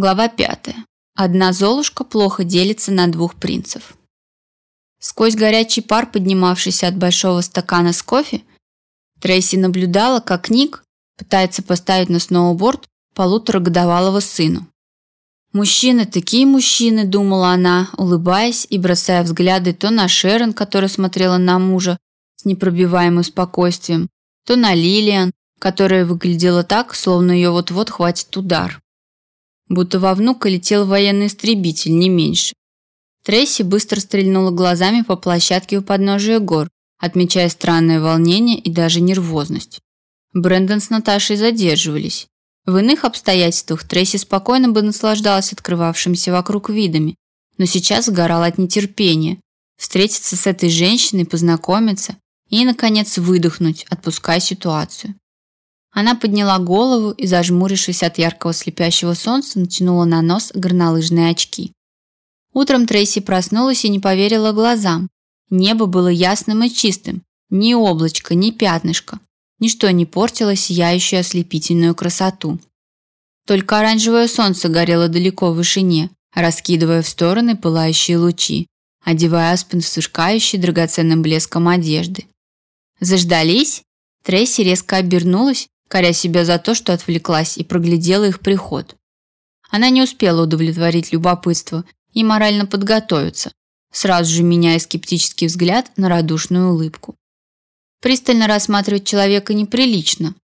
Глава пятая. Одна Золушка плохо делится на двух принцев. Сквозь горячий пар, поднимавшийся от большого стакана с кофе, Трейси наблюдала, как Ник пытается поставить на сноуборд полуторагодовалого сыну. «Мужчины, такие мужчины», – думала она, улыбаясь и бросая взгляды то на Шерон, которая смотрела на мужа с непробиваемым спокойствием, то на Лилиан, которая выглядела так, словно ее вот-вот хватит удар будто во внука летел военный истребитель, не меньше. Трейси быстро стрельнула глазами по площадке у подножия гор, отмечая странное волнение и даже нервозность. Брэндон с Наташей задерживались. В иных обстоятельствах Трейси спокойно бы наслаждалась открывавшимися вокруг видами, но сейчас сгорала от нетерпения встретиться с этой женщиной, познакомиться и, наконец, выдохнуть, отпуская ситуацию. Она подняла голову и, зажмурившись от яркого слепящего солнца, натянула на нос горнолыжные очки. Утром Трейси проснулась и не поверила глазам. Небо было ясным и чистым, ни облачко, ни пятнышко. Ничто не портило сияющую ослепительную красоту. Только оранжевое солнце горело далеко в вышине, раскидывая в стороны пылающие лучи, одевая Аспен в сверкающий драгоценным блеском одежды. Заждались? Трейси резко обернулась коря себя за то, что отвлеклась и проглядела их приход. Она не успела удовлетворить любопытство и морально подготовиться, сразу же меняя скептический взгляд на радушную улыбку. Пристально рассматривать человека неприлично,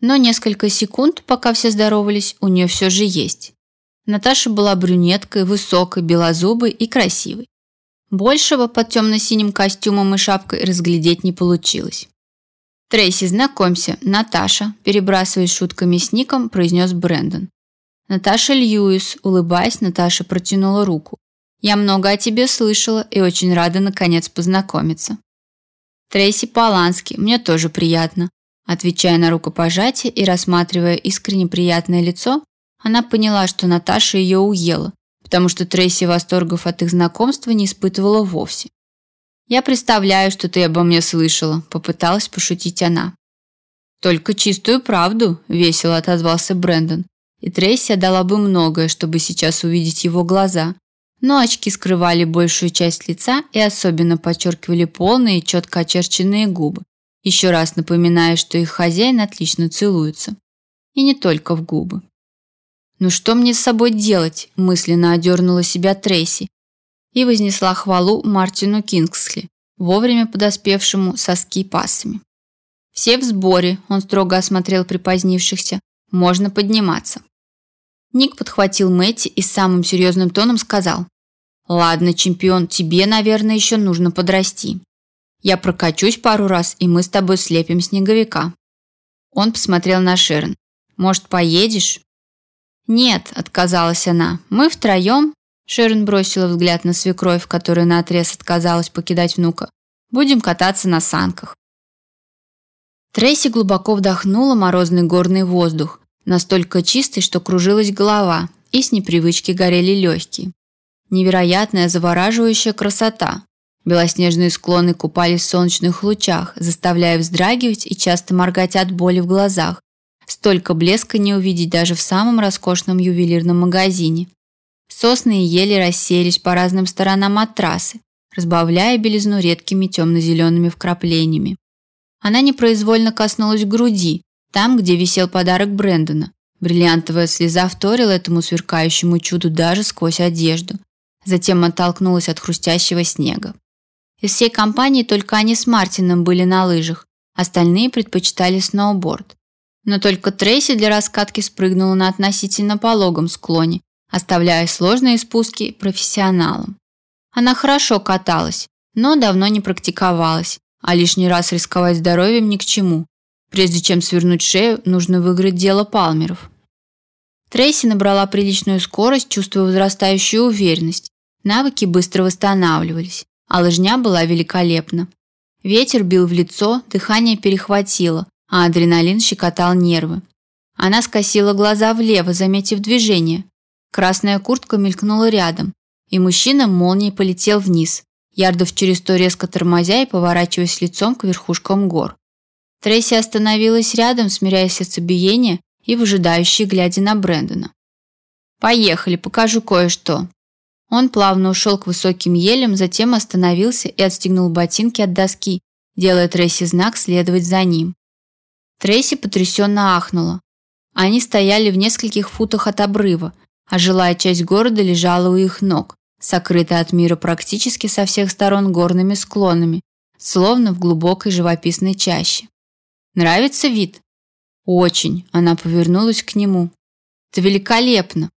но несколько секунд, пока все здоровались, у нее все же есть. Наташа была брюнеткой, высокой, белозубой и красивой. Большего под темно-синим костюмом и шапкой разглядеть не получилось. «Трейси, знакомься, Наташа», перебрасываясь шутками с Ником, произнес Брэндон. Наташа Льюис, улыбаясь, Наташа протянула руку. «Я много о тебе слышала и очень рада наконец познакомиться». «Трейси Полански, мне тоже приятно». Отвечая на рукопожатие и рассматривая искренне приятное лицо, она поняла, что Наташа ее уела, потому что Трейси восторгов от их знакомства не испытывала вовсе. Я представляю, что ты обо мне слышала, попыталась пошутить она. Только чистую правду, весело отозвался Брэндон. И Трейси отдала бы многое, чтобы сейчас увидеть его глаза. Но очки скрывали большую часть лица и особенно подчеркивали полные четко очерченные губы, еще раз напоминая, что их хозяин отлично целуется. И не только в губы. «Ну что мне с собой делать?» – мысленно одернула себя Трейси и вознесла хвалу Мартину Кингсли, вовремя подоспевшему со ски-пассами. «Все в сборе», – он строго осмотрел припозднившихся, – «можно подниматься». Ник подхватил Мэтти и самым серьезным тоном сказал, «Ладно, чемпион, тебе, наверное, еще нужно подрасти. Я прокачусь пару раз, и мы с тобой слепим снеговика». Он посмотрел на Шерон. «Может, поедешь?» «Нет», – отказалась она, – «мы втроем Шерон бросила взгляд на свекровь, которая наотрез отказалась покидать внука. «Будем кататься на санках». Трейси глубоко вдохнула морозный горный воздух, настолько чистый, что кружилась голова, и с непривычки горели легкие. Невероятная завораживающая красота. Белоснежные склоны купались в солнечных лучах, заставляя вздрагивать и часто моргать от боли в глазах. Столько блеска не увидеть даже в самом роскошном ювелирном магазине. Сосны и ели расселись по разным сторонам от трассы, разбавляя белизну редкими темно-зелеными вкраплениями. Она непроизвольно коснулась груди, там, где висел подарок Брэндона. Бриллиантовая слеза вторила этому сверкающему чуду даже сквозь одежду. Затем оттолкнулась от хрустящего снега. Из всей компании только они с Мартином были на лыжах, остальные предпочитали сноуборд. Но только Трейси для раскатки спрыгнула на относительно пологом склоне, оставляя сложные спуски профессионалам. Она хорошо каталась, но давно не практиковалась, а лишний раз рисковать здоровьем ни к чему. Прежде чем свернуть шею, нужно выиграть дело Палмеров. Трейси набрала приличную скорость, чувствуя возрастающую уверенность. Навыки быстро восстанавливались, а лыжня была великолепна. Ветер бил в лицо, дыхание перехватило, а адреналин щекотал нервы. Она скосила глаза влево, заметив движение. Красная куртка мелькнула рядом, и мужчина молнией полетел вниз, ярдов через сто резко тормозя и поворачиваясь лицом к верхушкам гор. Трейси остановилась рядом, смиряя сердцебиение и выжидающе глядя на Брэндона. Поехали, покажу кое-что. Он плавно ушел к высоким елям, затем остановился и отстегнул ботинки от доски, делая Трейси знак следовать за ним. Трейси потрясенно ахнула. Они стояли в нескольких футах от обрыва, а жилая часть города лежала у их ног, сокрытая от мира практически со всех сторон горными склонами, словно в глубокой живописной чаще. Нравится вид? Очень. Она повернулась к нему. Это великолепно.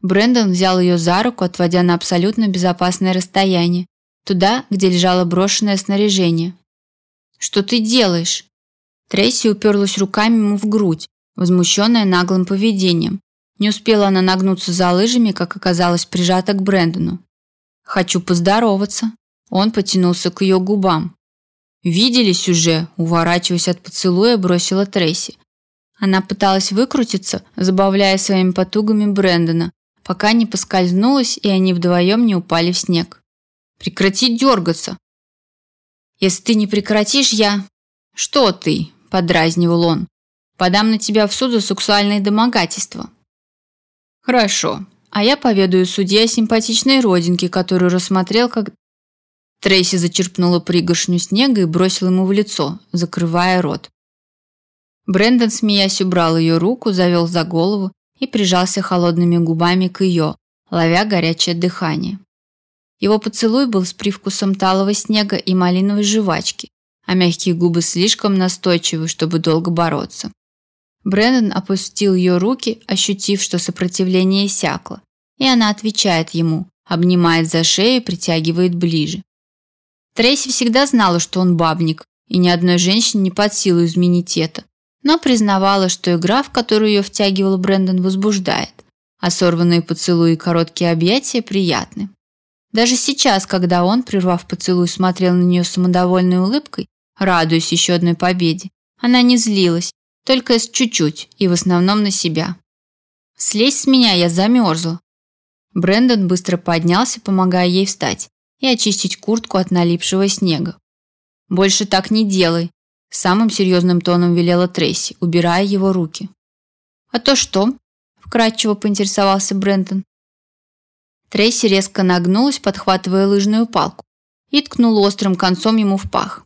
Брэндон взял ее за руку, отводя на абсолютно безопасное расстояние, туда, где лежало брошенное снаряжение. Что ты делаешь? Трейси уперлась руками ему в грудь, возмущенная наглым поведением. Не успела она нагнуться за лыжами, как оказалась прижата к Брэндону. Хочу поздороваться. Он потянулся к ее губам. Виделись уже, уворачиваясь от поцелуя, бросила Трейси. Она пыталась выкрутиться, забавляя своими потугами Брэндона, пока не поскользнулась, и они вдвоем не упали в снег. Прекрати дергаться. Если ты не прекратишь, я Что ты? подразнивал он. Подам на тебя в суд за сексуальное домогательство. Хорошо. А я поведаю судье о симпатичной родинке, которую рассмотрел как Трейси зачерпнула пригоршню снега и бросила ему в лицо, закрывая рот. Брендон, смеясь, убрал ее руку, завел за голову и прижался холодными губами к ее, ловя горячее дыхание. Его поцелуй был с привкусом талого снега и малиновой жвачки, а мягкие губы слишком настойчивы, чтобы долго бороться. Брэндон опустил ее руки, ощутив, что сопротивление иссякло, и она отвечает ему, обнимает за шею и притягивает ближе. Трейси всегда знала, что он бабник, и ни одной женщине не под силу изменить это, но признавала, что игра, в которую ее втягивал Брэндон, возбуждает, а сорванные поцелуи и короткие объятия приятны. Даже сейчас, когда он, прервав поцелуй, смотрел на нее самодовольной улыбкой, радуясь еще одной победе, она не злилась, только с чуть-чуть и в основном на себя. «Слезь с меня, я замерзла». Брэндон быстро поднялся, помогая ей встать и очистить куртку от налипшего снега. «Больше так не делай», Самым серьезным тоном велела Трейси, убирая его руки. «А то что?» – вкратчиво поинтересовался Брентон. Трейси резко нагнулась, подхватывая лыжную палку, и ткнула острым концом ему в пах.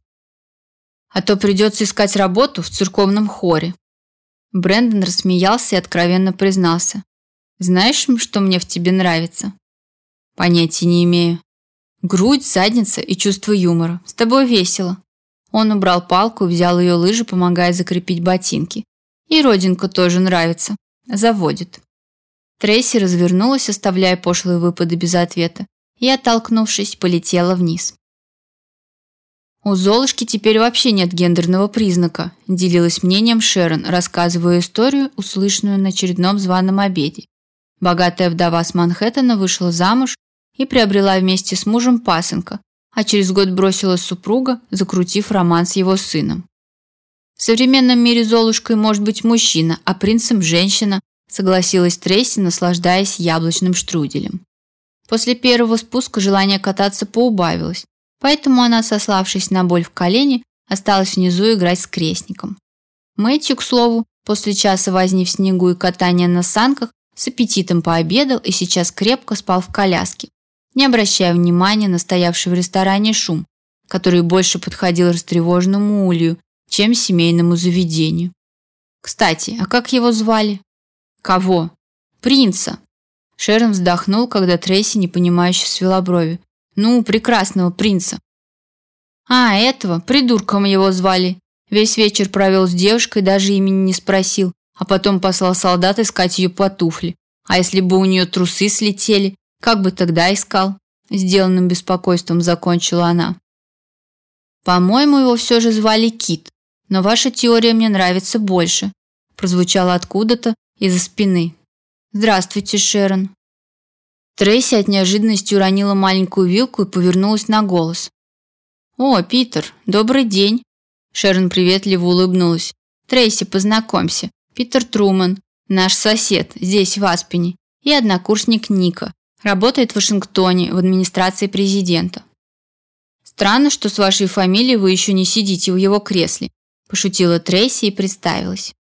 «А то придется искать работу в церковном хоре». Брэндон рассмеялся и откровенно признался. «Знаешь, что мне в тебе нравится?» «Понятия не имею. Грудь, задница и чувство юмора. С тобой весело. Он убрал палку, взял ее лыжи, помогая закрепить ботинки. И родинка тоже нравится. Заводит. Трейси развернулась, оставляя пошлые выпады без ответа, и, оттолкнувшись, полетела вниз. У Золушки теперь вообще нет гендерного признака, делилась мнением Шерон, рассказывая историю, услышанную на очередном званом обеде. Богатая вдова с Манхэттена вышла замуж и приобрела вместе с мужем пасынка, а через год бросила супруга, закрутив роман с его сыном. В современном мире Золушкой может быть мужчина, а принцем женщина, согласилась Трейси, наслаждаясь яблочным штруделем. После первого спуска желание кататься поубавилось, поэтому она, сославшись на боль в колене, осталась внизу играть с крестником. Мэтью, к слову, после часа возни в снегу и катания на санках, с аппетитом пообедал и сейчас крепко спал в коляске, не обращая внимания на стоявший в ресторане шум, который больше подходил растревоженному улью, чем семейному заведению. Кстати, а как его звали? Кого? Принца. Шерон вздохнул, когда Трейси непонимающе свела брови. Ну, прекрасного принца. А, этого, придурком его звали. Весь вечер провел с девушкой, даже имени не спросил, а потом послал солдат искать ее по туфли. А если бы у нее трусы слетели, как бы тогда искал? Сделанным беспокойством закончила она. По-моему, его все же звали Кит, но ваша теория мне нравится больше. Прозвучало откуда-то из-за спины. Здравствуйте, Шерон. Трейси от неожиданности уронила маленькую вилку и повернулась на голос. О, Питер, добрый день. Шерон приветливо улыбнулась. Трейси, познакомься. Питер Труман, наш сосед здесь в Аспене, и однокурсник Ника. Работает в Вашингтоне в администрации президента. Странно, что с вашей фамилией вы еще не сидите в его кресле, пошутила Трейси и представилась.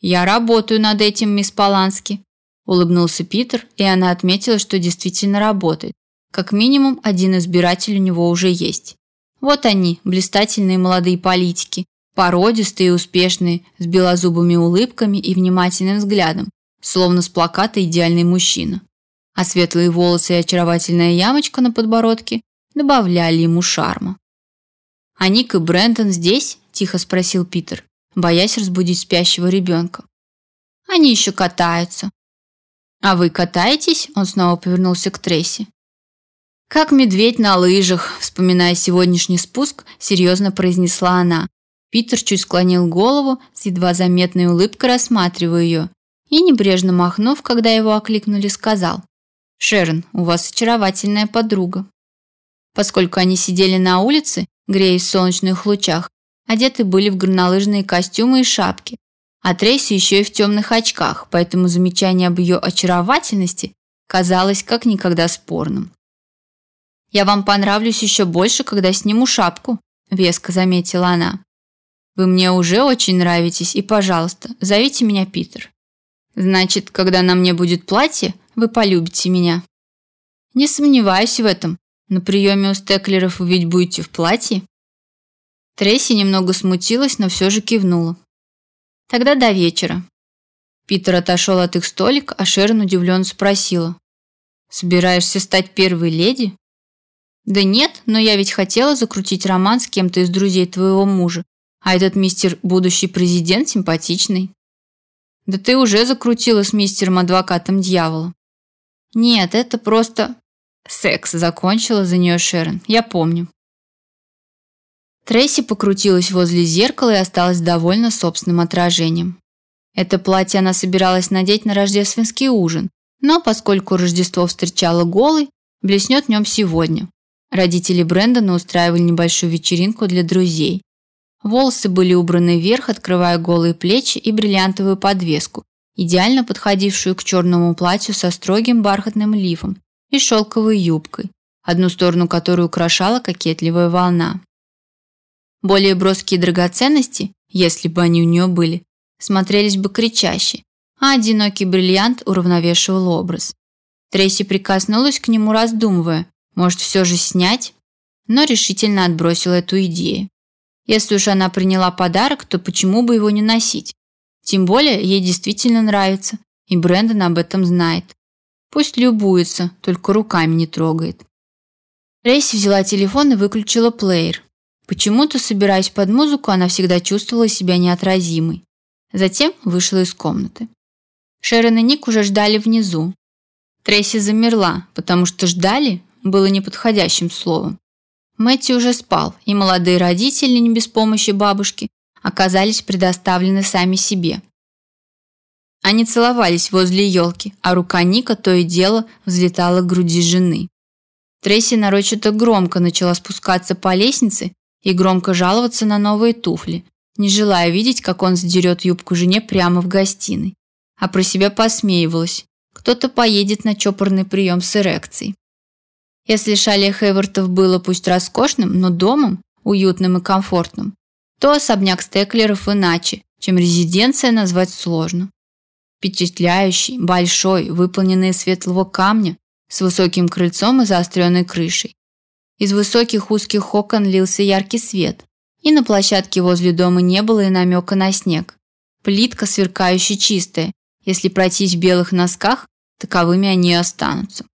Я работаю над этим, мисс Полански. Улыбнулся Питер, и она отметила, что действительно работает. Как минимум, один избиратель у него уже есть. Вот они, блистательные молодые политики, породистые и успешные, с белозубыми улыбками и внимательным взглядом, словно с плаката «Идеальный мужчина». А светлые волосы и очаровательная ямочка на подбородке добавляли ему шарма. «А Ник и Брэндон здесь?» – тихо спросил Питер, боясь разбудить спящего ребенка. «Они еще катаются». «А вы катаетесь?» – он снова повернулся к Трейси. «Как медведь на лыжах», – вспоминая сегодняшний спуск, серьезно произнесла она. Питер чуть склонил голову, с едва заметной улыбкой рассматривая ее, и, небрежно махнув, когда его окликнули, сказал «Шерон, у вас очаровательная подруга». Поскольку они сидели на улице, греясь в солнечных лучах, одеты были в горнолыжные костюмы и шапки, а Трейси еще и в темных очках, поэтому замечание об ее очаровательности казалось как никогда спорным. «Я вам понравлюсь еще больше, когда сниму шапку», – веско заметила она. Вы мне уже очень нравитесь, и, пожалуйста, зовите меня Питер. Значит, когда на мне будет платье, вы полюбите меня. Не сомневаюсь в этом. На приеме у стеклеров вы ведь будете в платье. Трейси немного смутилась, но все же кивнула. Тогда до вечера. Питер отошел от их столика, а Шерон удивленно спросила. «Собираешься стать первой леди?» «Да нет, но я ведь хотела закрутить роман с кем-то из друзей твоего мужа, а этот мистер будущий президент симпатичный. Да ты уже закрутила с мистером-адвокатом дьявола. Нет, это просто... Секс закончила за нее Шерон, я помню. Трейси покрутилась возле зеркала и осталась довольна собственным отражением. Это платье она собиралась надеть на рождественский ужин, но поскольку Рождество встречало голой, блеснет в нем сегодня. Родители Брэндона устраивали небольшую вечеринку для друзей. Волосы были убраны вверх, открывая голые плечи и бриллиантовую подвеску, идеально подходившую к черному платью со строгим бархатным лифом и шелковой юбкой, одну сторону которой украшала кокетливая волна. Более броские драгоценности, если бы они у нее были, смотрелись бы кричаще, а одинокий бриллиант уравновешивал образ. Трейси прикоснулась к нему, раздумывая, может, все же снять, но решительно отбросила эту идею. Если уж она приняла подарок, то почему бы его не носить? Тем более ей действительно нравится, и Брэндон об этом знает. Пусть любуется, только руками не трогает. Рейси взяла телефон и выключила плеер. Почему-то, собираясь под музыку, она всегда чувствовала себя неотразимой. Затем вышла из комнаты. Шерон и Ник уже ждали внизу. Трейси замерла, потому что «ждали» было неподходящим словом. Мэтти уже спал, и молодые родители, не без помощи бабушки, оказались предоставлены сами себе. Они целовались возле елки, а рука Ника то и дело взлетала к груди жены. Трейси нарочито громко начала спускаться по лестнице и громко жаловаться на новые туфли, не желая видеть, как он сдерет юбку жене прямо в гостиной. А про себя посмеивалась. Кто-то поедет на чопорный прием с эрекцией. Если шале Хейвартов было пусть роскошным, но домом, уютным и комфортным, то особняк Стеклеров иначе, чем резиденция назвать сложно. Впечатляющий, большой, выполненный из светлого камня, с высоким крыльцом и заостренной крышей. Из высоких узких окон лился яркий свет, и на площадке возле дома не было и намека на снег. Плитка сверкающая чистая, если пройтись в белых носках, таковыми они и останутся.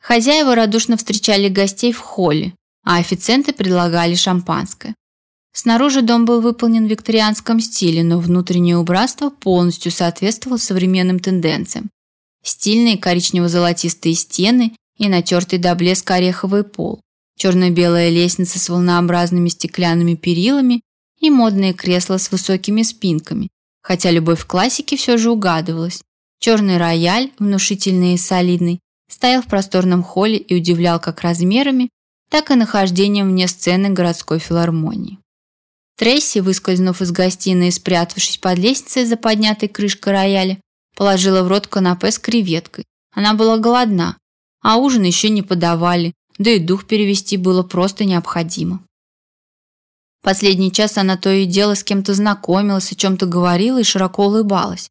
Хозяева радушно встречали гостей в холле, а официанты предлагали шампанское. Снаружи дом был выполнен в викторианском стиле, но внутреннее убранство полностью соответствовало современным тенденциям. Стильные коричнево-золотистые стены и натертый до блеска ореховый пол, черно-белая лестница с волнообразными стеклянными перилами и модные кресла с высокими спинками, хотя любовь к классике все же угадывалась. Черный рояль, внушительный и солидный, стоял в просторном холле и удивлял как размерами, так и нахождением вне сцены городской филармонии. Трейси, выскользнув из гостиной и спрятавшись под лестницей за поднятой крышкой рояля, положила в рот канапе с креветкой. Она была голодна, а ужин еще не подавали, да и дух перевести было просто необходимо. Последний час она то и дело с кем-то знакомилась, о чем-то говорила и широко улыбалась.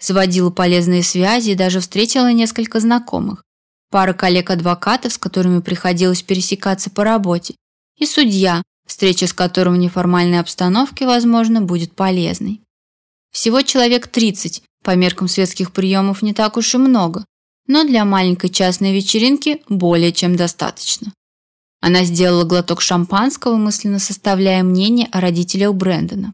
заводила полезные связи и даже встретила несколько знакомых. Пара коллег-адвокатов, с которыми приходилось пересекаться по работе, и судья, встреча с которым в неформальной обстановке, возможно, будет полезной. Всего человек 30, по меркам светских приемов не так уж и много, но для маленькой частной вечеринки более чем достаточно. Она сделала глоток шампанского, мысленно составляя мнение о родителях Брэндона.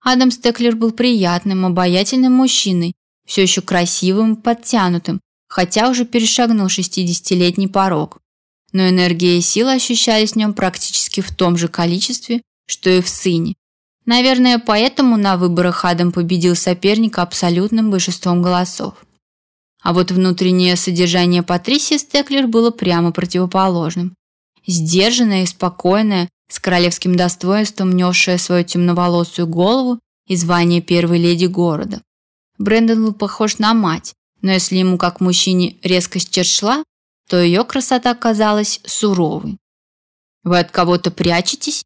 Адам Стеклер был приятным, обаятельным мужчиной, все еще красивым подтянутым, хотя уже перешагнул 60-летний порог. Но энергия и сила ощущались в нем практически в том же количестве, что и в сыне. Наверное, поэтому на выборах Адам победил соперника абсолютным большинством голосов. А вот внутреннее содержание Патрисии Стеклер было прямо противоположным. Сдержанная и спокойная, с королевским достоинством несшая свою темноволосую голову и звание первой леди города. Брэндон был похож на мать, но если ему как мужчине резкость черт шла, то ее красота казалась суровой. «Вы от кого-то прячетесь?»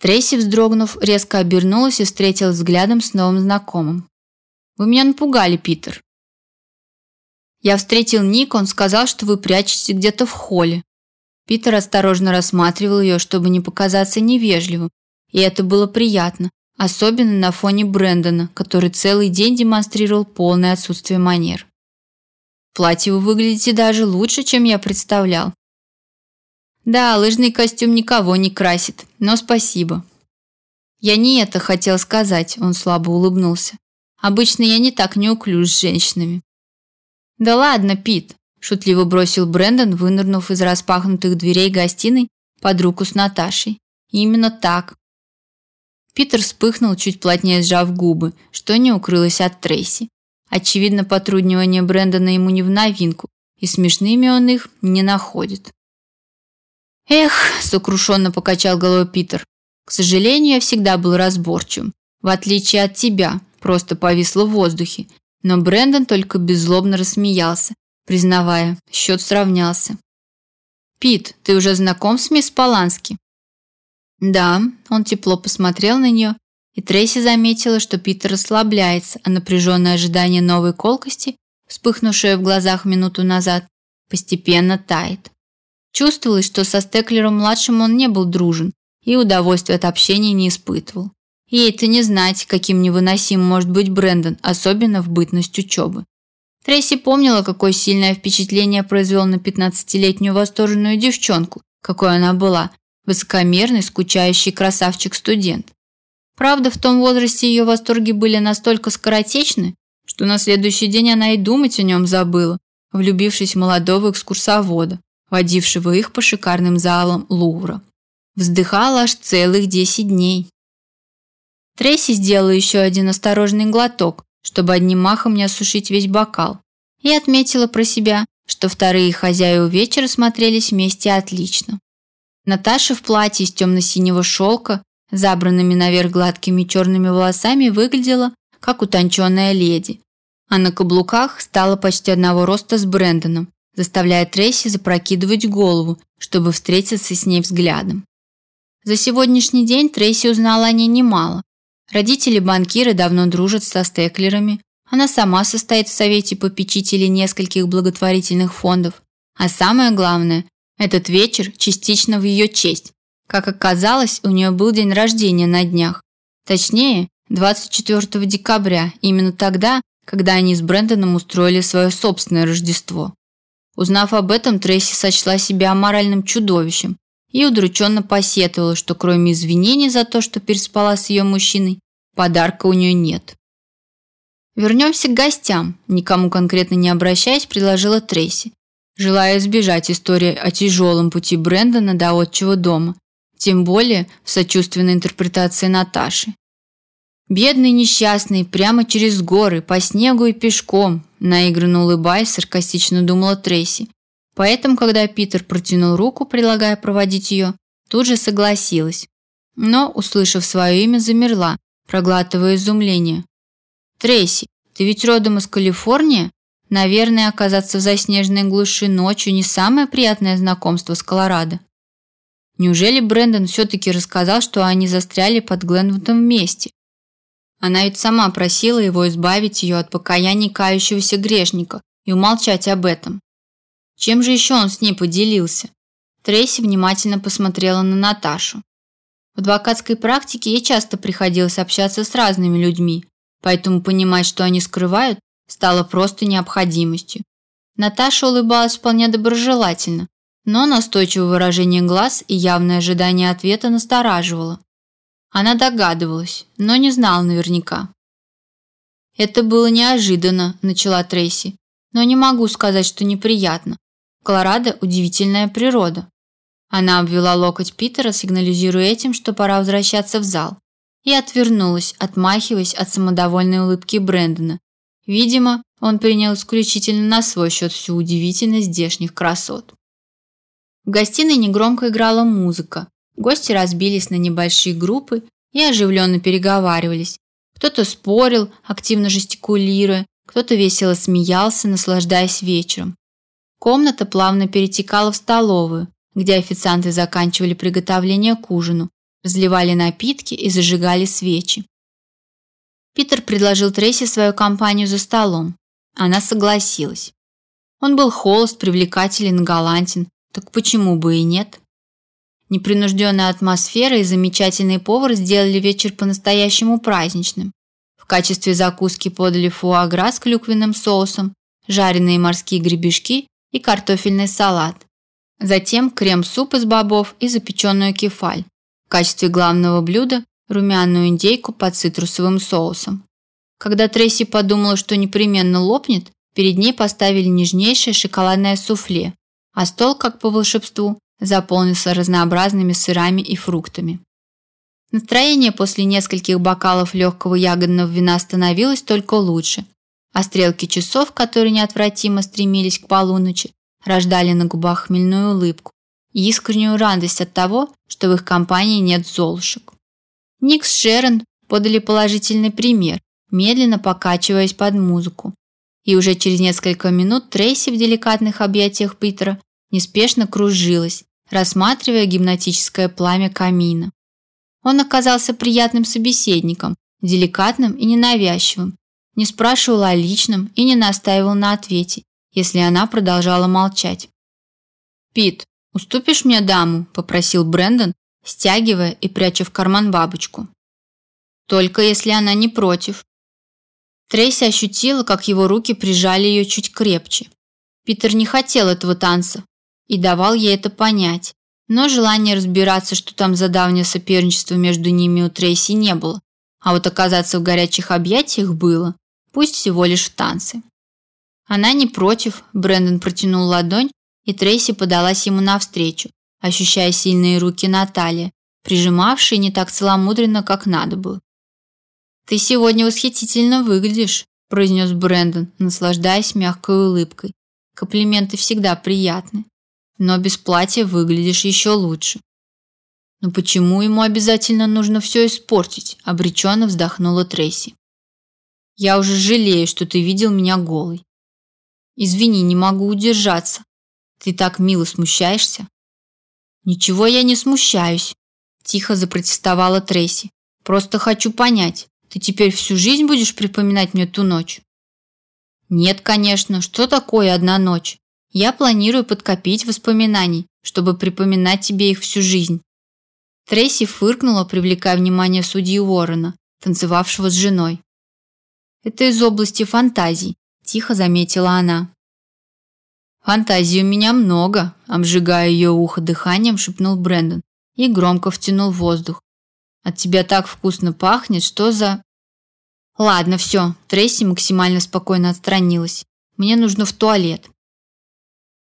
Трейси, вздрогнув, резко обернулась и встретилась взглядом с новым знакомым. «Вы меня напугали, Питер». «Я встретил Ника, он сказал, что вы прячетесь где-то в холле. Питер осторожно рассматривал ее, чтобы не показаться невежливым, и это было приятно, особенно на фоне Брэндона, который целый день демонстрировал полное отсутствие манер. В платье вы выглядите даже лучше, чем я представлял. Да, лыжный костюм никого не красит, но спасибо. Я не это хотел сказать, он слабо улыбнулся. Обычно я не так неуклюж с женщинами. Да ладно, Пит, шутливо бросил Брэндон, вынырнув из распахнутых дверей гостиной под руку с Наташей. Именно так. Питер вспыхнул, чуть плотнее сжав губы, что не укрылось от Трейси. Очевидно, потруднивание Брэндона ему не в новинку, и смешными он их не находит. Эх, сокрушенно покачал головой Питер. К сожалению, я всегда был разборчивым, в отличие от тебя, просто повисло в воздухе. Но Брэндон только беззлобно рассмеялся, признавая, счет сравнялся. «Пит, ты уже знаком с мисс Полански?» «Да», он тепло посмотрел на нее, и Трейси заметила, что Питер расслабляется, а напряженное ожидание новой колкости, вспыхнувшее в глазах минуту назад, постепенно тает. Чувствовалось, что со Стеклером-младшим он не был дружен и удовольствия от общения не испытывал. Ей-то не знать, каким невыносимым может быть Брэндон, особенно в бытность учебы. Трейси помнила, какое сильное впечатление произвел на 15-летнюю восторженную девчонку, какой она была, высокомерный, скучающий красавчик-студент. Правда, в том возрасте ее восторги были настолько скоротечны, что на следующий день она и думать о нем забыла, влюбившись в молодого экскурсовода, водившего их по шикарным залам Лувра. Вздыхала аж целых 10 дней. Трейси сделала еще один осторожный глоток, чтобы одним махом не осушить весь бокал, и отметила про себя, что вторые хозяева вечера смотрелись вместе отлично. Наташа в платье из темно-синего шелка, забранными наверх гладкими черными волосами, выглядела как утонченная леди, а на каблуках стала почти одного роста с Брэндоном, заставляя Трейси запрокидывать голову, чтобы встретиться с ней взглядом. За сегодняшний день Трейси узнала о ней немало, Родители банкиры давно дружат со стеклерами. Она сама состоит в совете попечителей нескольких благотворительных фондов. А самое главное, этот вечер частично в ее честь. Как оказалось, у нее был день рождения на днях. Точнее, 24 декабря, именно тогда, когда они с Брэндоном устроили свое собственное Рождество. Узнав об этом, Трейси сочла себя аморальным чудовищем и удрученно посетовала, что кроме извинений за то, что переспала с ее мужчиной, подарка у нее нет. Вернемся к гостям, никому конкретно не обращаясь, предложила Трейси, желая избежать истории о тяжелом пути Брэндона до отчего дома, тем более в сочувственной интерпретации Наташи. Бедный несчастный, прямо через горы, по снегу и пешком, наигранно улыбаясь, саркастично думала Трейси, Поэтому, когда Питер протянул руку, предлагая проводить ее, тут же согласилась. Но, услышав свое имя, замерла, проглатывая изумление. «Трейси, ты ведь родом из Калифорнии? Наверное, оказаться в заснеженной глуши ночью не самое приятное знакомство с Колорадо». Неужели Брэндон все-таки рассказал, что они застряли под Гленвудом вместе? Она ведь сама просила его избавить ее от покаяния кающегося грешника и умолчать об этом. Чем же еще он с ней поделился? Трейси внимательно посмотрела на Наташу. В адвокатской практике ей часто приходилось общаться с разными людьми, поэтому понимать, что они скрывают, стало просто необходимостью. Наташа улыбалась вполне доброжелательно, но настойчивое выражение глаз и явное ожидание ответа настораживало. Она догадывалась, но не знала наверняка. «Это было неожиданно», – начала Трейси, – «но не могу сказать, что неприятно. Колорадо – удивительная природа». Она обвела локоть Питера, сигнализируя этим, что пора возвращаться в зал, и отвернулась, отмахиваясь от самодовольной улыбки Брэндона. Видимо, он принял исключительно на свой счет всю удивительность здешних красот. В гостиной негромко играла музыка. Гости разбились на небольшие группы и оживленно переговаривались. Кто-то спорил, активно жестикулируя, кто-то весело смеялся, наслаждаясь вечером. Комната плавно перетекала в столовую, где официанты заканчивали приготовление к ужину, разливали напитки и зажигали свечи. Питер предложил Трейси свою компанию за столом. Она согласилась. Он был холост, привлекателен, галантен, так почему бы и нет? Непринужденная атмосфера и замечательный повар сделали вечер по-настоящему праздничным. В качестве закуски подали фуагра с клюквенным соусом, жареные морские гребешки и картофельный салат. Затем крем-суп из бобов и запеченную кефаль. В качестве главного блюда румяную индейку под цитрусовым соусом. Когда Трейси подумала, что непременно лопнет, перед ней поставили нежнейшее шоколадное суфле, а стол, как по волшебству, заполнился разнообразными сырами и фруктами. Настроение после нескольких бокалов легкого ягодного вина становилось только лучше, а стрелки часов, которые неотвратимо стремились к полуночи, рождали на губах хмельную улыбку и искреннюю радость от того, что в их компании нет золушек. Ник с Шерон подали положительный пример, медленно покачиваясь под музыку. И уже через несколько минут Трейси в деликатных объятиях Питера неспешно кружилась, рассматривая гипнотическое пламя камина. Он оказался приятным собеседником, деликатным и ненавязчивым, не спрашивал о личном и не настаивал на ответе, если она продолжала молчать. «Пит, уступишь мне даму?» – попросил Брэндон, стягивая и пряча в карман бабочку. «Только если она не против». Трейси ощутила, как его руки прижали ее чуть крепче. Питер не хотел этого танца, и давал ей это понять. Но желания разбираться, что там за давнее соперничество между ними у Трейси не было. А вот оказаться в горячих объятиях было, пусть всего лишь в танце. Она не против, Брэндон протянул ладонь, и Трейси подалась ему навстречу, ощущая сильные руки Натальи, прижимавшие не так целомудренно, как надо было. «Ты сегодня восхитительно выглядишь», – произнес Брэндон, наслаждаясь мягкой улыбкой. Комплименты всегда приятны но без платья выглядишь еще лучше. Но почему ему обязательно нужно все испортить? обреченно вздохнула Трейси. Я уже жалею, что ты видел меня голой. Извини, не могу удержаться. Ты так мило смущаешься. Ничего я не смущаюсь, тихо запротестовала Трейси. Просто хочу понять, ты теперь всю жизнь будешь припоминать мне ту ночь? Нет, конечно, что такое одна ночь? Я планирую подкопить воспоминаний, чтобы припоминать тебе их всю жизнь. Трейси фыркнула, привлекая внимание судьи Уоррена, танцевавшего с женой. Это из области фантазий, тихо заметила она. Фантазий у меня много, обжигая ее ухо дыханием, шепнул Брэндон и громко втянул воздух. От тебя так вкусно пахнет, что за Ладно, все. Трейси максимально спокойно отстранилась. Мне нужно в туалет.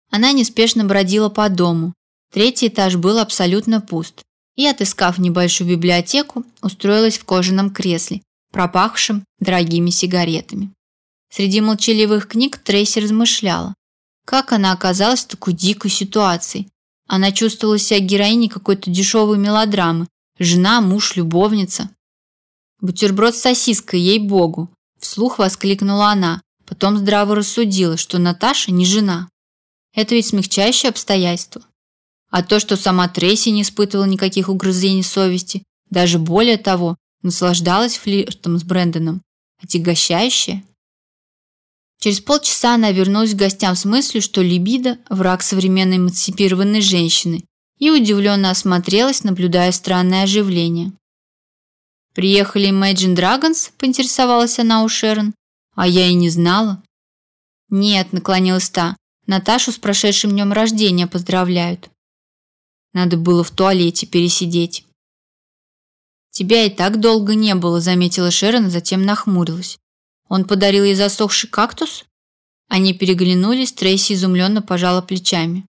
Она неспешно бродила по дому. Третий этаж был абсолютно пуст. И, отыскав небольшую библиотеку, устроилась в кожаном кресле, пропахшем дорогими сигаретами. Среди молчаливых книг Трейси размышляла, как она оказалась в такой дикой ситуации. Она чувствовала себя героиней какой-то дешевой мелодрамы. Жена, муж, любовница. Бутерброд с сосиской, ей-богу. Вслух воскликнула она. Потом здраво рассудила, что Наташа не жена. Это ведь смягчающее обстоятельство. А то, что сама Трейси не испытывала никаких угрызений совести, даже более того, Наслаждалась флиртом с Брэндоном. Отягощающая? Через полчаса она вернулась к гостям с мыслью, что либидо – враг современной эмансипированной женщины, и удивленно осмотрелась, наблюдая странное оживление. «Приехали Imagine Dragons?» – поинтересовалась она у Шерон. «А я и не знала». «Нет», – наклонилась та. «Наташу с прошедшим днем рождения поздравляют». Надо было в туалете пересидеть. «Тебя и так долго не было», – заметила Шерон, а затем нахмурилась. «Он подарил ей засохший кактус?» Они переглянулись, Трейси изумленно пожала плечами.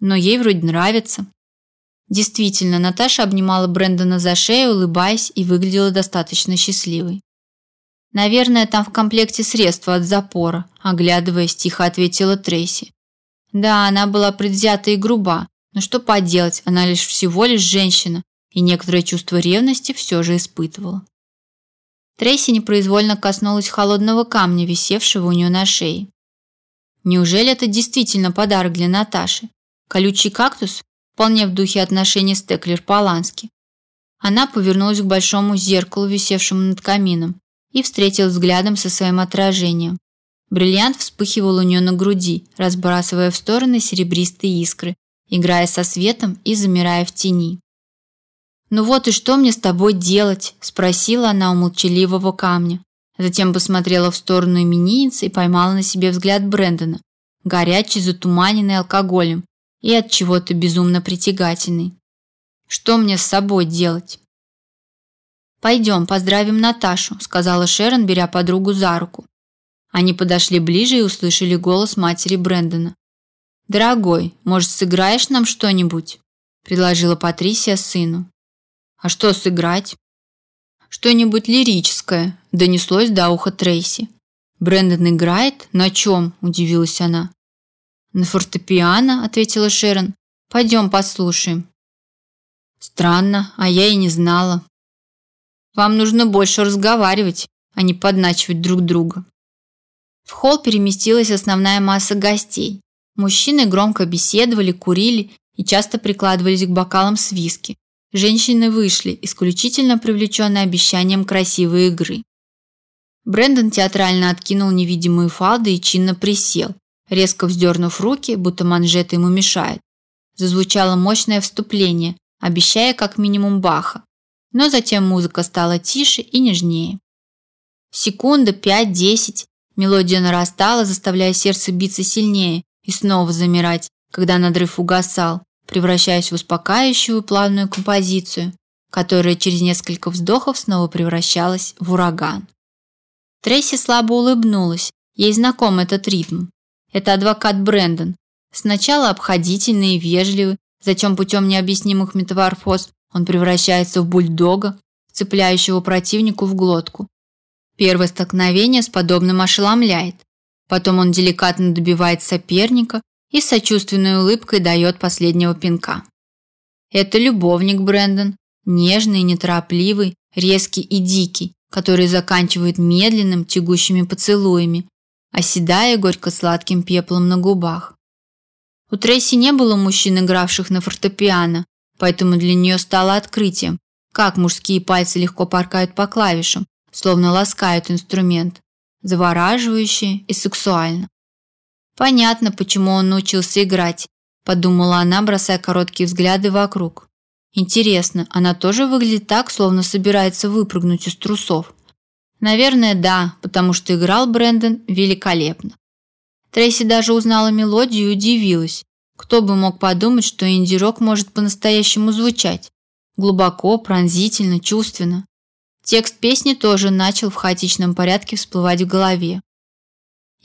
«Но ей вроде нравится». Действительно, Наташа обнимала Брэндона за шею, улыбаясь, и выглядела достаточно счастливой. «Наверное, там в комплекте средства от запора», – оглядываясь, тихо ответила Трейси. Да, она была предвзята и груба, но что поделать, она лишь всего лишь женщина, и некоторое чувство ревности все же испытывала. Трейси непроизвольно коснулась холодного камня, висевшего у нее на шее. Неужели это действительно подарок для Наташи? Колючий кактус? Вполне в духе отношений Стеклер-Полански. Она повернулась к большому зеркалу, висевшему над камином, и встретилась взглядом со своим отражением. Бриллиант вспыхивал у нее на груди, разбрасывая в стороны серебристые искры, играя со светом и замирая в тени. «Ну вот и что мне с тобой делать?» – спросила она у молчаливого камня. Затем посмотрела в сторону именинницы и поймала на себе взгляд Брэндона, горячий, затуманенный алкоголем, и от чего-то безумно притягательный. Что мне с собой делать? Пойдем, поздравим Наташу, сказала Шерон, беря подругу за руку. Они подошли ближе и услышали голос матери Брэндона. Дорогой, может, сыграешь нам что-нибудь? предложила Патрисия сыну. А что сыграть? Что-нибудь лирическое, донеслось до уха Трейси. Брэндон играет? На чем? удивилась она. «На фортепиано», – ответила Шерон. «Пойдем послушаем». «Странно, а я и не знала». «Вам нужно больше разговаривать, а не подначивать друг друга». В холл переместилась основная масса гостей. Мужчины громко беседовали, курили и часто прикладывались к бокалам с виски. Женщины вышли, исключительно привлеченные обещанием красивой игры. Брэндон театрально откинул невидимые фалды и чинно присел, резко вздернув руки, будто манжеты ему мешают. Зазвучало мощное вступление, обещая как минимум Баха. Но затем музыка стала тише и нежнее. Секунда, пять, десять. Мелодия нарастала, заставляя сердце биться сильнее и снова замирать, когда надрыв угасал, превращаясь в успокаивающую плавную композицию, которая через несколько вздохов снова превращалась в ураган. Трейси слабо улыбнулась. Ей знаком этот ритм. Это адвокат Брэндон. Сначала обходительный и вежливый, затем путем необъяснимых метаморфоз он превращается в бульдога, цепляющего противнику в глотку. Первое столкновение с подобным ошеломляет. Потом он деликатно добивает соперника и с сочувственной улыбкой дает последнего пинка. Это любовник Брэндон, нежный неторопливый, резкий и дикий, который заканчивает медленным, тягущими поцелуями, оседая горько-сладким пеплом на губах. У Трейси не было мужчин, игравших на фортепиано, поэтому для нее стало открытием, как мужские пальцы легко поркают по клавишам, словно ласкают инструмент, завораживающе и сексуально. Понятно, почему он научился играть, подумала она, бросая короткие взгляды вокруг. Интересно, она тоже выглядит так, словно собирается выпрыгнуть из трусов. Наверное, да, потому что играл Брэндон великолепно. Трейси даже узнала мелодию и удивилась. Кто бы мог подумать, что инди-рок может по-настоящему звучать. Глубоко, пронзительно, чувственно. Текст песни тоже начал в хаотичном порядке всплывать в голове.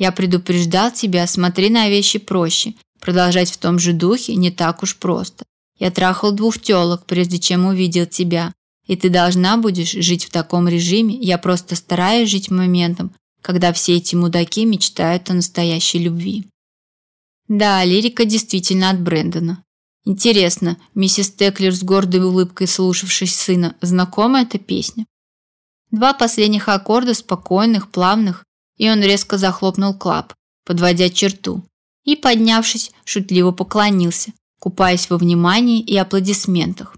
«Я предупреждал тебя, смотри на вещи проще. Продолжать в том же духе не так уж просто. Я трахал двух тёлок, прежде чем увидел тебя. И ты должна будешь жить в таком режиме. Я просто стараюсь жить моментом, когда все эти мудаки мечтают о настоящей любви. Да, лирика действительно от Брэндона. Интересно, миссис Теклер с гордой улыбкой слушавшись сына, знакома эта песня? Два последних аккорда спокойных, плавных, и он резко захлопнул клап, подводя черту, и, поднявшись, шутливо поклонился, купаясь во внимании и аплодисментах.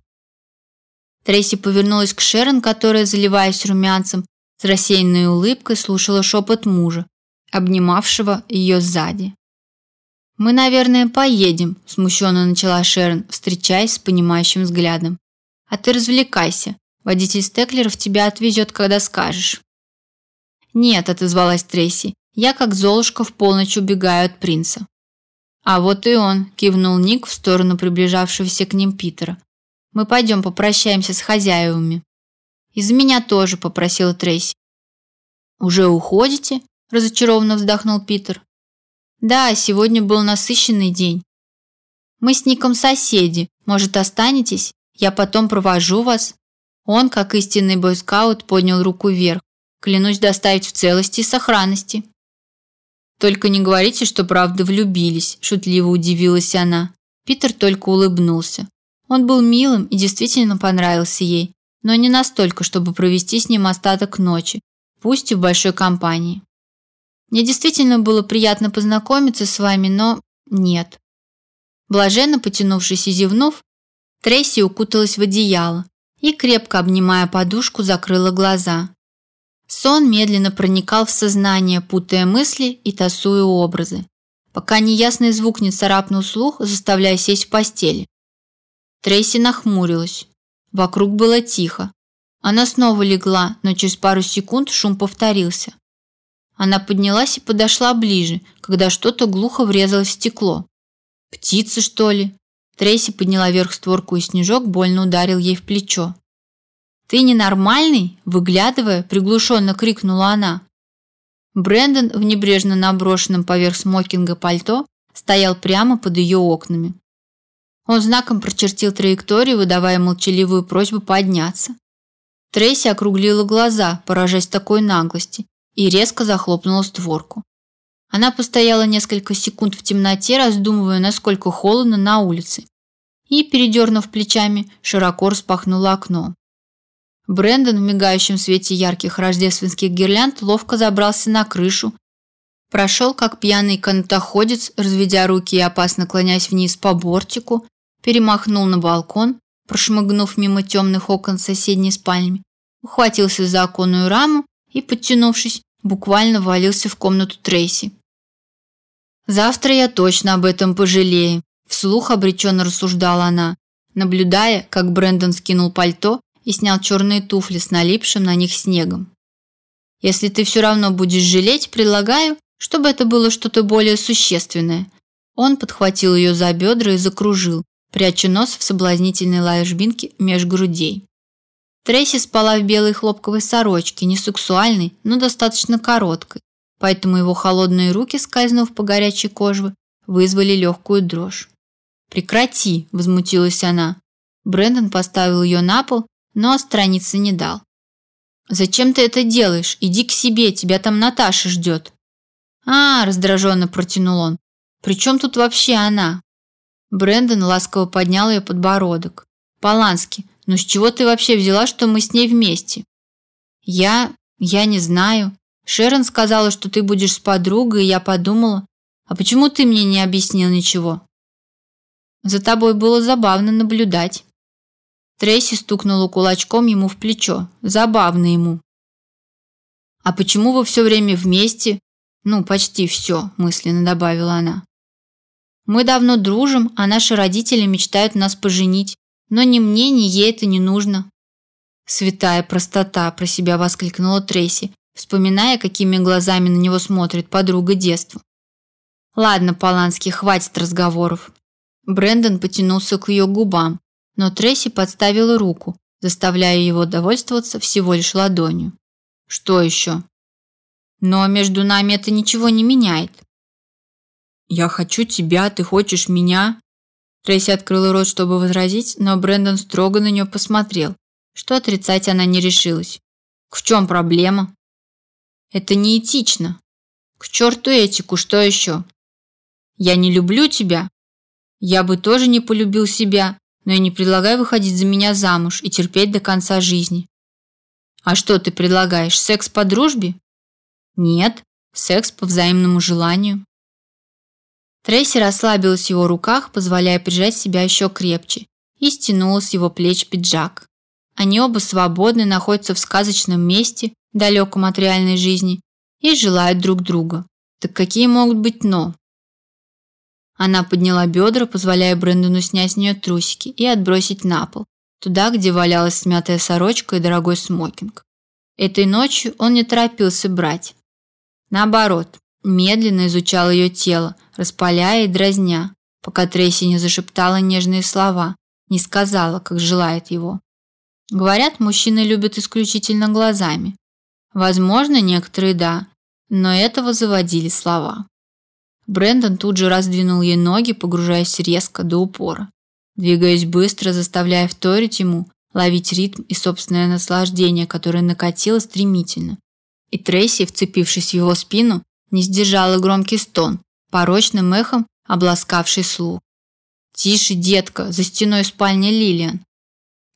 Трейси повернулась к Шерон, которая, заливаясь румянцем, с рассеянной улыбкой слушала шепот мужа, обнимавшего ее сзади. «Мы, наверное, поедем», – смущенно начала Шерон, встречаясь с понимающим взглядом. «А ты развлекайся. Водитель Стеклеров тебя отвезет, когда скажешь». «Нет», – отозвалась Трейси, – «я как Золушка в полночь убегаю от принца». «А вот и он», – кивнул Ник в сторону приближавшегося к ним Питера. «Мы пойдем попрощаемся с хозяевами». «Из меня тоже», – попросила Трейси. «Уже уходите?» – разочарованно вздохнул Питер. «Да, сегодня был насыщенный день. Мы с Ником соседи. Может, останетесь? Я потом провожу вас». Он, как истинный бойскаут, поднял руку вверх. Клянусь доставить в целости и сохранности. Только не говорите, что правда влюбились, шутливо удивилась она. Питер только улыбнулся. Он был милым и действительно понравился ей, но не настолько, чтобы провести с ним остаток ночи, пусть и в большой компании. Мне действительно было приятно познакомиться с вами, но нет. Блаженно потянувшись и зевнув, Трейси укуталась в одеяло и, крепко обнимая подушку, закрыла глаза. Сон медленно проникал в сознание, путая мысли и тасуя образы, пока неясный звук не царапнул слух, заставляя сесть в постели. Трейси нахмурилась. Вокруг было тихо. Она снова легла, но через пару секунд шум повторился. Она поднялась и подошла ближе, когда что-то глухо врезалось в стекло. «Птицы, что ли?» Трейси подняла вверх створку, и снежок больно ударил ей в плечо. «Ты ненормальный?» – выглядывая, приглушенно крикнула она. Брэндон в небрежно наброшенном поверх смокинга пальто стоял прямо под ее окнами. Он знаком прочертил траекторию, выдавая молчаливую просьбу подняться. Трейси округлила глаза, поражаясь такой наглости, и резко захлопнула створку. Она постояла несколько секунд в темноте, раздумывая, насколько холодно на улице, и, передернув плечами, широко распахнула окно. Брендон в мигающем свете ярких рождественских гирлянд ловко забрался на крышу, прошел как пьяный канатоходец, разведя руки и опасно клонясь вниз по бортику, перемахнул на балкон, прошмыгнув мимо темных окон соседней спальни, ухватился за оконную раму и, подтянувшись, буквально валился в комнату Трейси. «Завтра я точно об этом пожалею», – вслух обреченно рассуждала она, наблюдая, как Брэндон скинул пальто и снял черные туфли с налипшим на них снегом. Если ты все равно будешь жалеть, предлагаю, чтобы это было что-то более существенное. Он подхватил ее за бедра и закружил, пряча нос в соблазнительной ложбинке меж грудей. Трейси спала в белой хлопковой сорочке, не сексуальной, но достаточно короткой, поэтому его холодные руки, скользнув по горячей коже, вызвали легкую дрожь. «Прекрати!» – возмутилась она. Брэндон поставил ее на пол но отстраниться не дал. «Зачем ты это делаешь? Иди к себе, тебя там Наташа ждет». «А, раздраженно протянул он. «При чем тут вообще она?» Брэндон ласково поднял ее подбородок. «Полански, ну с чего ты вообще взяла, что мы с ней вместе?» «Я... я не знаю. Шерон сказала, что ты будешь с подругой, и я подумала, а почему ты мне не объяснил ничего?» «За тобой было забавно наблюдать». Трейси стукнула кулачком ему в плечо. Забавно ему. «А почему вы все время вместе?» «Ну, почти все», – мысленно добавила она. «Мы давно дружим, а наши родители мечтают нас поженить, но ни мне, ни ей это не нужно». «Святая простота», – про себя воскликнула Трейси, вспоминая, какими глазами на него смотрит подруга детства. «Ладно, Поланский, хватит разговоров». Брэндон потянулся к ее губам, но Трейси подставила руку, заставляя его довольствоваться всего лишь ладонью. Что еще? Но между нами это ничего не меняет. Я хочу тебя, ты хочешь меня? Трейси открыла рот, чтобы возразить, но Брэндон строго на нее посмотрел. Что отрицать она не решилась. В чем проблема? Это неэтично. К черту этику, что еще? Я не люблю тебя. Я бы тоже не полюбил себя, но я не предлагаю выходить за меня замуж и терпеть до конца жизни. А что ты предлагаешь? Секс по дружбе? Нет, секс по взаимному желанию. Трейси расслабилась в его руках, позволяя прижать себя еще крепче, и стянула с его плеч пиджак. Они оба свободны, находятся в сказочном месте, далеком от реальной жизни, и желают друг друга. Так какие могут быть «но»? Она подняла бедра, позволяя Брэндону снять с нее трусики и отбросить на пол, туда, где валялась смятая сорочка и дорогой смокинг. Этой ночью он не торопился брать. Наоборот, медленно изучал ее тело, распаляя и дразня, пока Трейси не зашептала нежные слова, не сказала, как желает его. Говорят, мужчины любят исключительно глазами. Возможно, некоторые да, но этого заводили слова. Брендон тут же раздвинул ей ноги, погружаясь резко до упора, двигаясь быстро, заставляя вторить ему, ловить ритм и собственное наслаждение, которое накатило стремительно. И Трейси, вцепившись в его спину, не сдержала громкий стон, порочным эхом обласкавший слух. «Тише, детка, за стеной спальни Лилиан!»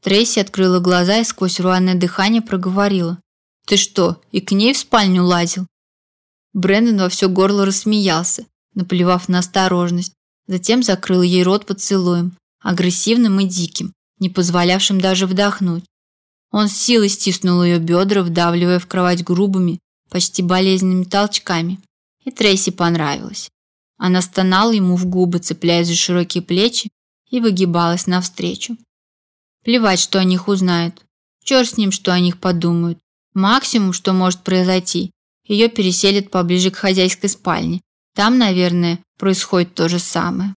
Трейси открыла глаза и сквозь рваное дыхание проговорила. «Ты что, и к ней в спальню лазил?» Брэндон во все горло рассмеялся, наплевав на осторожность. Затем закрыл ей рот поцелуем, агрессивным и диким, не позволявшим даже вдохнуть. Он с силой стиснул ее бедра, вдавливая в кровать грубыми, почти болезненными толчками. И Трейси понравилось. Она стонала ему в губы, цепляясь за широкие плечи, и выгибалась навстречу. Плевать, что о них узнают. Черт с ним, что о них подумают. Максимум, что может произойти, ее переселят поближе к хозяйской спальне. Там, наверное, происходит то же самое.